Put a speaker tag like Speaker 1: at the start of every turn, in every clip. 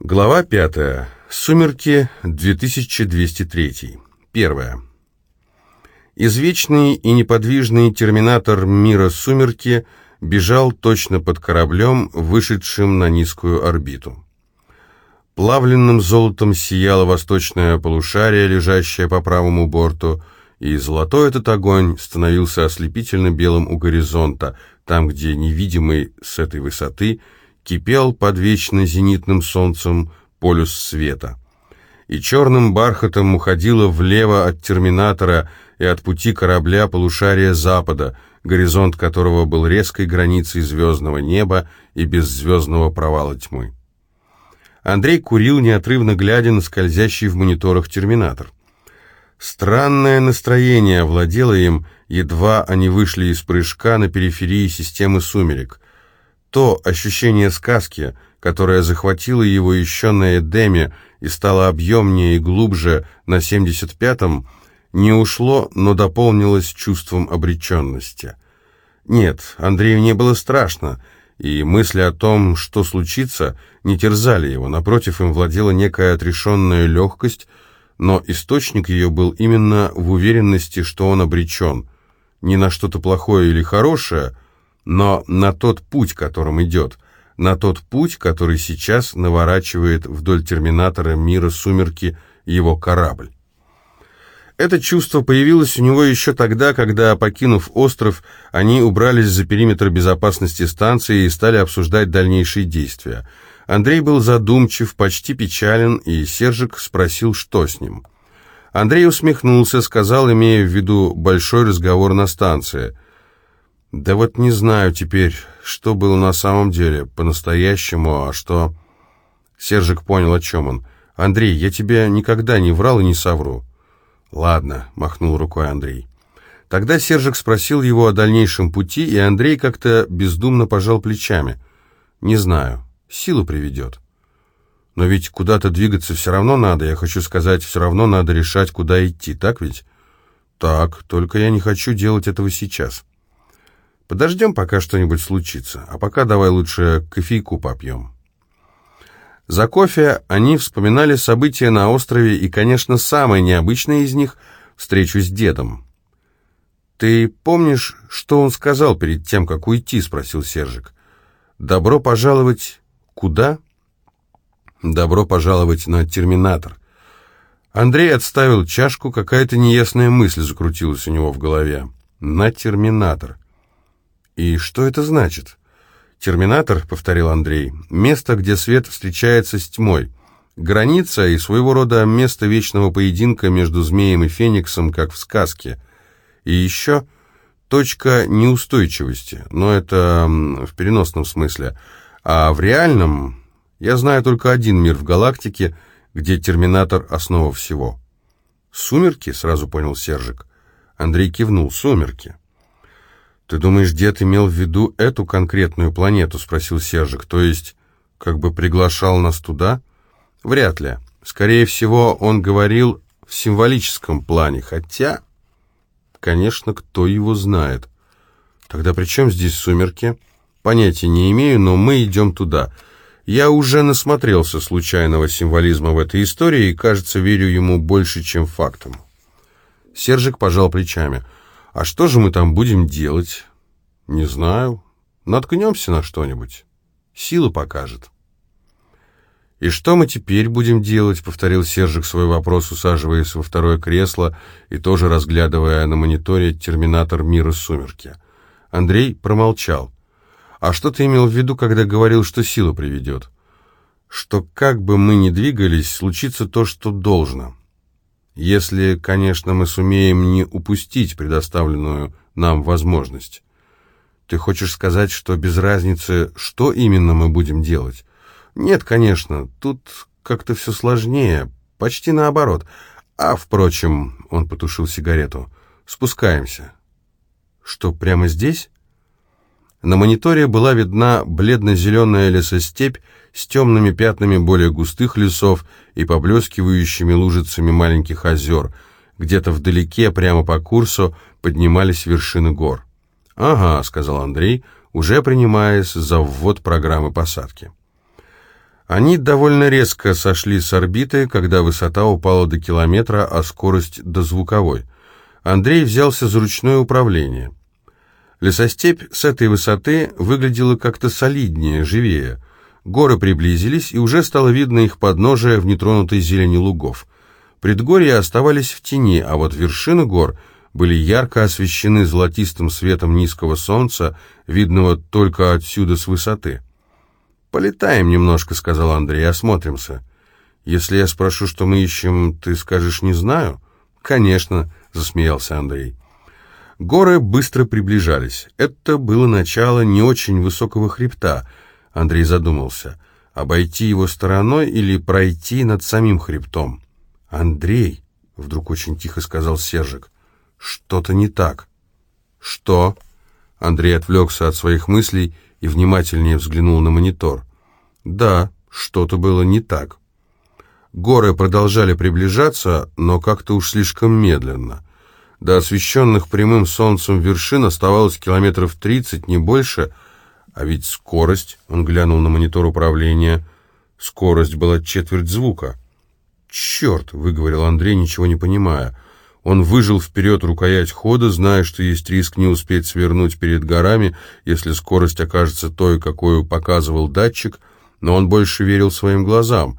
Speaker 1: Глава 5. Сумерки 2203. Первое. Извечный и неподвижный терминатор мира «Сумерки» бежал точно под кораблем, вышедшим на низкую орбиту. Плавленным золотом сияло восточное полушарие, лежащее по правому борту, и золотой этот огонь становился ослепительно белым у горизонта, там, где невидимый с этой высоты – кипел под вечно зенитным солнцем полюс света. И черным бархатом уходило влево от терминатора и от пути корабля полушария запада, горизонт которого был резкой границей звездного неба и беззвездного провала тьмы. Андрей курил, неотрывно глядя на скользящий в мониторах терминатор. Странное настроение овладело им, едва они вышли из прыжка на периферии системы сумерек. То ощущение сказки, которое захватило его еще на Эдеме и стало объемнее и глубже на 75-м, не ушло, но дополнилось чувством обреченности. Нет, Андрею не было страшно, и мысли о том, что случится, не терзали его, напротив, им владела некая отрешенная легкость, но источник ее был именно в уверенности, что он обречен, не на что-то плохое или хорошее, но на тот путь, которым идет, на тот путь, который сейчас наворачивает вдоль терминатора мира сумерки его корабль. Это чувство появилось у него еще тогда, когда, покинув остров, они убрались за периметр безопасности станции и стали обсуждать дальнейшие действия. Андрей был задумчив, почти печален, и Сержик спросил, что с ним. Андрей усмехнулся, сказал, имея в виду большой разговор на станции – да вот не знаю теперь, что было на самом деле, по-настоящему, а что... Сержик понял, о чем он. «Андрей, я тебе никогда не врал и не совру». «Ладно», — махнул рукой Андрей. Тогда Сержик спросил его о дальнейшем пути, и Андрей как-то бездумно пожал плечами. «Не знаю. Силу приведет». «Но ведь куда-то двигаться все равно надо. Я хочу сказать, все равно надо решать, куда идти, так ведь?» «Так, только я не хочу делать этого сейчас». Подождем, пока что-нибудь случится, а пока давай лучше кофейку попьем. За кофе они вспоминали события на острове и, конечно, самое необычное из них — встречу с дедом. «Ты помнишь, что он сказал перед тем, как уйти?» — спросил Сержик. «Добро пожаловать куда?» «Добро пожаловать на терминатор». Андрей отставил чашку, какая-то неясная мысль закрутилась у него в голове. «На терминатор». «И что это значит?» «Терминатор», — повторил Андрей, — «место, где свет встречается с тьмой. Граница и своего рода место вечного поединка между змеем и фениксом, как в сказке. И еще точка неустойчивости, но это в переносном смысле. А в реальном я знаю только один мир в галактике, где терминатор — основа всего». «Сумерки?» — сразу понял Сержик. Андрей кивнул. «Сумерки». «Ты думаешь, дед имел в виду эту конкретную планету?» — спросил Сержик. «То есть, как бы приглашал нас туда?» «Вряд ли. Скорее всего, он говорил в символическом плане, хотя...» «Конечно, кто его знает?» «Тогда при чем здесь сумерки?» «Понятия не имею, но мы идем туда. Я уже насмотрелся случайного символизма в этой истории и, кажется, верю ему больше, чем фактам». Сержик пожал плечами — а что же мы там будем делать? Не знаю. Наткнемся на что-нибудь. Сила покажет. «И что мы теперь будем делать?» — повторил Сержик свой вопрос, усаживаясь во второе кресло и тоже разглядывая на мониторе терминатор мира сумерки. Андрей промолчал. «А что ты имел в виду, когда говорил, что сила приведет?» «Что как бы мы ни двигались, случится то, что должно. Если, конечно, мы сумеем не упустить предоставленную нам возможность. Ты хочешь сказать, что без разницы, что именно мы будем делать? Нет, конечно, тут как-то все сложнее, почти наоборот. А, впрочем, он потушил сигарету, спускаемся. Что, прямо здесь? На мониторе была видна бледно-зеленая лесостепь с темными пятнами более густых лесов и поблескивающими лужицами маленьких озер. Где-то вдалеке, прямо по курсу, поднимались вершины гор. «Ага», — сказал Андрей, уже принимаясь за ввод программы посадки. Они довольно резко сошли с орбиты, когда высота упала до километра, а скорость до звуковой. Андрей взялся за ручное управление. Лесостепь с этой высоты выглядела как-то солиднее, живее. Горы приблизились, и уже стало видно их подножие в нетронутой зелени лугов. Предгорья оставались в тени, а вот вершины гор были ярко освещены золотистым светом низкого солнца, видного только отсюда с высоты. «Полетаем немножко», — сказал Андрей, — «осмотримся». «Если я спрошу, что мы ищем, ты скажешь «не знаю»?» «Конечно», — засмеялся Андрей. Горы быстро приближались. Это было начало не очень высокого хребта. Андрей задумался, обойти его стороной или пройти над самим хребтом. «Андрей», — вдруг очень тихо сказал Сержик, — «что-то не так». «Что?» Андрей отвлекся от своих мыслей и внимательнее взглянул на монитор. Да, что-то было не так. Горы продолжали приближаться, но как-то уж слишком медленно. До освещенных прямым солнцем вершин оставалось километров тридцать, не больше, а ведь скорость, он глянул на монитор управления, скорость была четверть звука. «Черт!» — выговорил Андрей, ничего не понимая. Он выжил вперед рукоять хода, зная, что есть риск не успеть свернуть перед горами, если скорость окажется той, какую показывал датчик, но он больше верил своим глазам.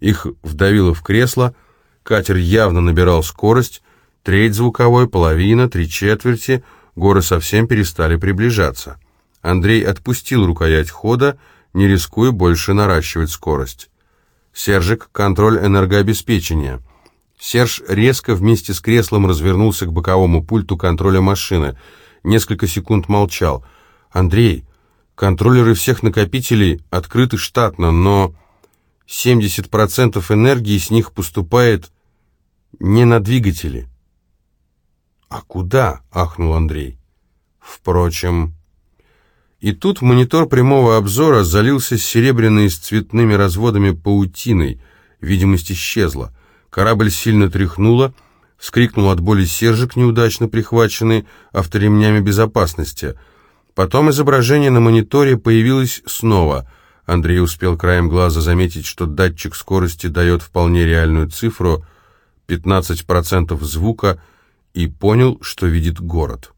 Speaker 1: Их вдавило в кресло, катер явно набирал скорость, треть звуковой, половина, три четверти, горы совсем перестали приближаться. Андрей отпустил рукоять хода, не рискуя больше наращивать скорость. «Сержик, контроль энергообеспечения». Серж резко вместе с креслом развернулся к боковому пульту контроля машины. Несколько секунд молчал. «Андрей, контроллеры всех накопителей открыты штатно, но 70% энергии с них поступает не на двигатели». «А куда?» — ахнул Андрей. «Впрочем...» И тут монитор прямого обзора залился серебряной с цветными разводами паутиной. Видимость исчезла. Корабль сильно тряхнуло, вскрикнул от боли Сержик, неудачно прихваченный авторемнями безопасности. Потом изображение на мониторе появилось снова. Андрей успел краем глаза заметить, что датчик скорости дает вполне реальную цифру 15% звука и понял, что видит город.